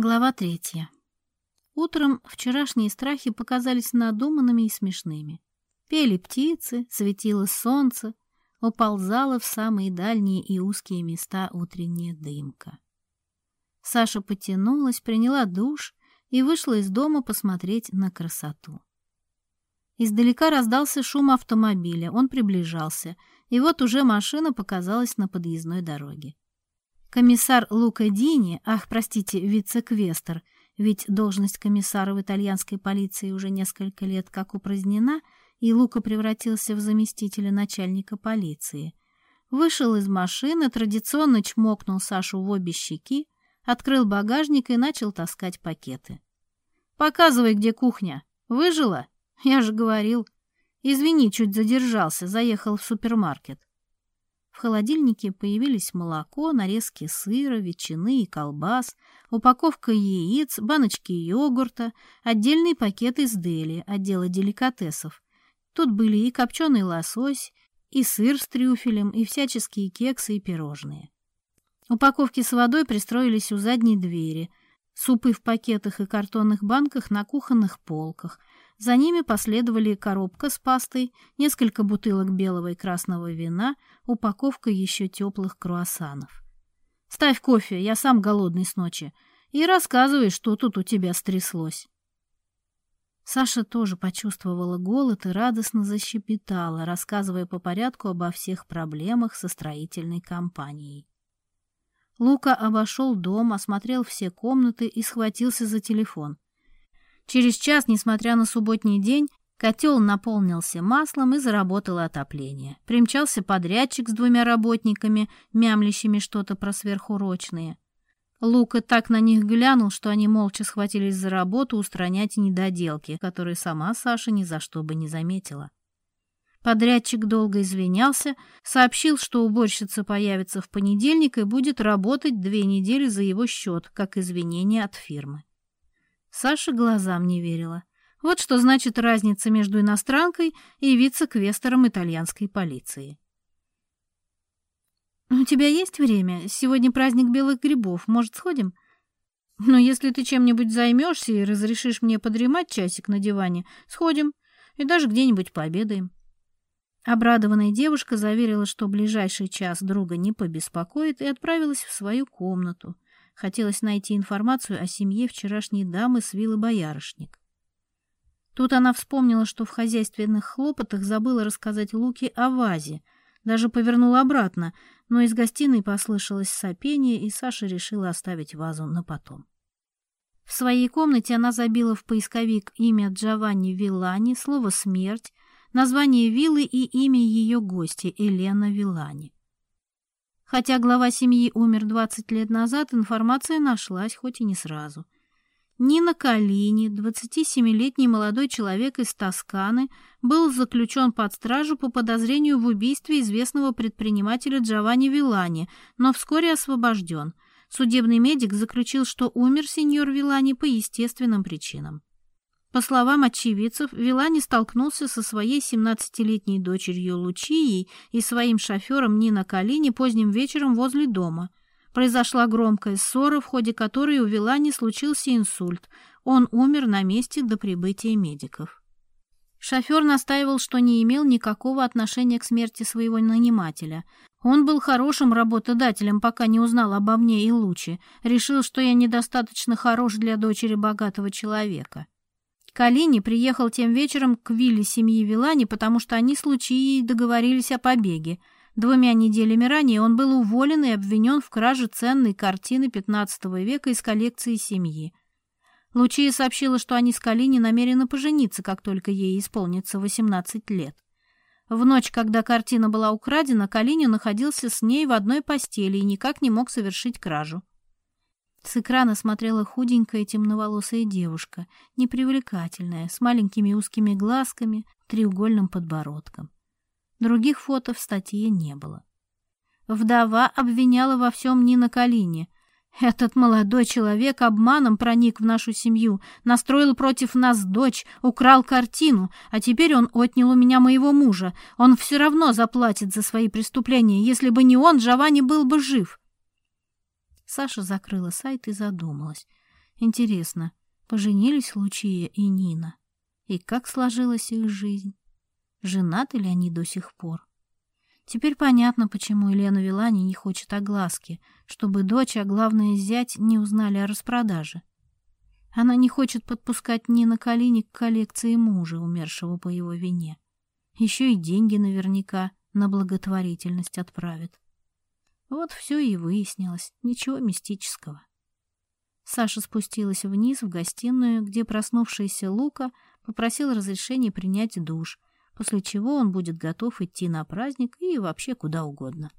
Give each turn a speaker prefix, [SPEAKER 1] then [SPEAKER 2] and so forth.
[SPEAKER 1] Глава третья. Утром вчерашние страхи показались надуманными и смешными. Пели птицы, светило солнце, уползала в самые дальние и узкие места утренняя дымка. Саша потянулась, приняла душ и вышла из дома посмотреть на красоту. Издалека раздался шум автомобиля, он приближался, и вот уже машина показалась на подъездной дороге. Комиссар Лука Дини, ах, простите, вице-квестер, ведь должность комиссара в итальянской полиции уже несколько лет как упразднена, и Лука превратился в заместителя начальника полиции. Вышел из машины, традиционно чмокнул Сашу в обе щеки, открыл багажник и начал таскать пакеты. «Показывай, где кухня. Выжила? Я же говорил. Извини, чуть задержался, заехал в супермаркет. В холодильнике появились молоко, нарезки сыра, ветчины и колбас, упаковка яиц, баночки йогурта, отдельные пакеты из дели, отдела деликатесов. Тут были и копченый лосось, и сыр с трюфелем, и всяческие кексы и пирожные. Упаковки с водой пристроились у задней двери, супы в пакетах и картонных банках на кухонных полках — за ними последовали коробка с пастой, несколько бутылок белого и красного вина, упаковка еще теплых круассанов. «Ставь кофе, я сам голодный с ночи, и рассказывай, что тут у тебя стряслось». Саша тоже почувствовала голод и радостно защепетала, рассказывая по порядку обо всех проблемах со строительной компанией. Лука обошел дом, осмотрел все комнаты и схватился за телефон — Через час, несмотря на субботний день, котел наполнился маслом и заработало отопление. Примчался подрядчик с двумя работниками, мямлящими что-то про сверхурочные. Лука так на них глянул, что они молча схватились за работу устранять недоделки, которые сама Саша ни за что бы не заметила. Подрядчик долго извинялся, сообщил, что уборщица появится в понедельник и будет работать две недели за его счет, как извинение от фирмы. Саша глазам не верила. Вот что значит разница между иностранкой и вице-квестером итальянской полиции. «У тебя есть время? Сегодня праздник белых грибов. Может, сходим?» «Ну, если ты чем-нибудь займешься и разрешишь мне подремать часик на диване, сходим и даже где-нибудь пообедаем». Обрадованная девушка заверила, что ближайший час друга не побеспокоит, и отправилась в свою комнату — Хотелось найти информацию о семье вчерашней дамы с виллы Боярышник. Тут она вспомнила, что в хозяйственных хлопотах забыла рассказать Луке о вазе, даже повернула обратно, но из гостиной послышалось сопение, и Саша решила оставить вазу на потом. В своей комнате она забила в поисковик имя Джованни Вилани, слово «смерть», название виллы и имя ее гости Елена Вилани. Хотя глава семьи умер 20 лет назад, информация нашлась, хоть и не сразу. Нина Калини, 27-летний молодой человек из Тосканы, был заключен под стражу по подозрению в убийстве известного предпринимателя Джованни Вилани, но вскоре освобожден. Судебный медик заключил, что умер сеньор Вилани по естественным причинам. По словам очевидцев, Вилани столкнулся со своей 17-летней дочерью Лучией и своим шофером Нина Калини поздним вечером возле дома. Произошла громкая ссора, в ходе которой у Вилани случился инсульт. Он умер на месте до прибытия медиков. Шофер настаивал, что не имел никакого отношения к смерти своего нанимателя. Он был хорошим работодателем, пока не узнал обо мне и Лучи. Решил, что я недостаточно хорош для дочери богатого человека. Калини приехал тем вечером к вилле семьи Вилани, потому что они с Лучией договорились о побеге. Двумя неделями ранее он был уволен и обвинен в краже ценной картины XV века из коллекции семьи. Лучия сообщила, что они с Калини намерены пожениться, как только ей исполнится 18 лет. В ночь, когда картина была украдена, Калини находился с ней в одной постели и никак не мог совершить кражу. С экрана смотрела худенькая темноволосая девушка, непривлекательная, с маленькими узкими глазками, треугольным подбородком. Других фото в статье не было. Вдова обвиняла во всем Нина Калини. «Этот молодой человек обманом проник в нашу семью, настроил против нас дочь, украл картину, а теперь он отнял у меня моего мужа. Он все равно заплатит за свои преступления. Если бы не он, Джованни был бы жив». Саша закрыла сайт и задумалась. Интересно, поженились Лучия и Нина? И как сложилась их жизнь? Женаты ли они до сих пор? Теперь понятно, почему Елена Вилани не хочет огласки, чтобы дочь, а главное зять, не узнали о распродаже. Она не хочет подпускать Нина Калиник к коллекции мужа, умершего по его вине. Еще и деньги наверняка на благотворительность отправит. Вот все и выяснилось, ничего мистического. Саша спустилась вниз в гостиную, где проснувшийся Лука попросил разрешения принять душ, после чего он будет готов идти на праздник и вообще куда угодно.